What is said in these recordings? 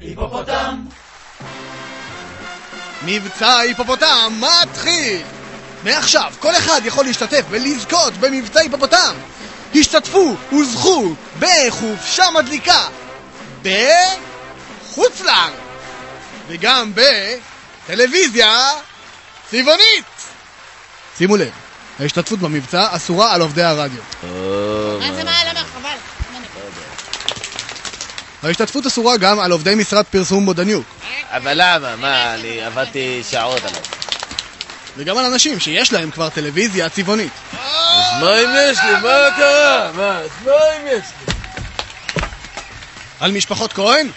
היפופוטם! מבצע היפופוטם מתחיל! מעכשיו כל אחד יכול להשתתף ולזכות במבצע היפופוטם! השתתפו וזכו בחופשה מדליקה בחוץ לארץ וגם בטלוויזיה צבעונית! שימו לב, ההשתתפות במבצע אסורה על עובדי הרדיו. מה זה מה? למה? חבל. ההשתתפות אסורה גם על עובדי משרד פרסום מודניוק אבל למה? מה, אני עבדתי שעות עליו. וגם על אנשים שיש להם כבר טלוויזיה צבעונית. אז מה אם יש לי? מה קרה? מה, אז מה אם יש לי? על משפחות כהן?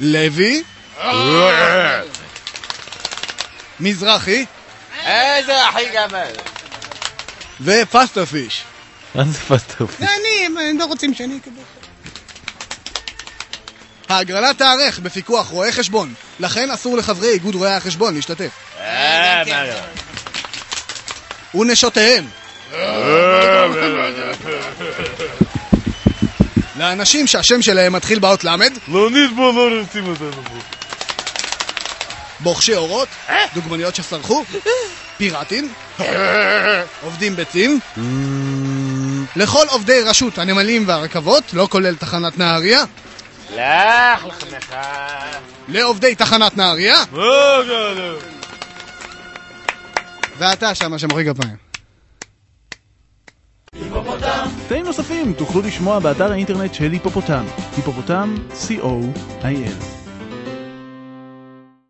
לוי? מזרחי? איזה אחי גמל? ופסטופיש. מה זה פסטופ? זה אני, הם לא רוצים שאני אקבל. ההגרלה תיערך בפיקוח רואי חשבון, לכן אסור לחברי איגוד רואי החשבון להשתתף. אה? ונשותיהם. לאנשים שהשם שלהם מתחיל באות ל', לונית בו לא רוצים אותנו פה. בוחשי אורות, דוגמניות שסרחו, פיראטים, עובדים ביצים, לכל עובדי רשות הנמלים והרכבות, לא כולל תחנת נהריה, לך לחמך. לעובדי תחנת נהריה? ואתה שמה שמוחא כפיים. היפופוטם! קטעים נוספים תוכלו לשמוע באתר האינטרנט של היפופוטם, היפופוטם, co.il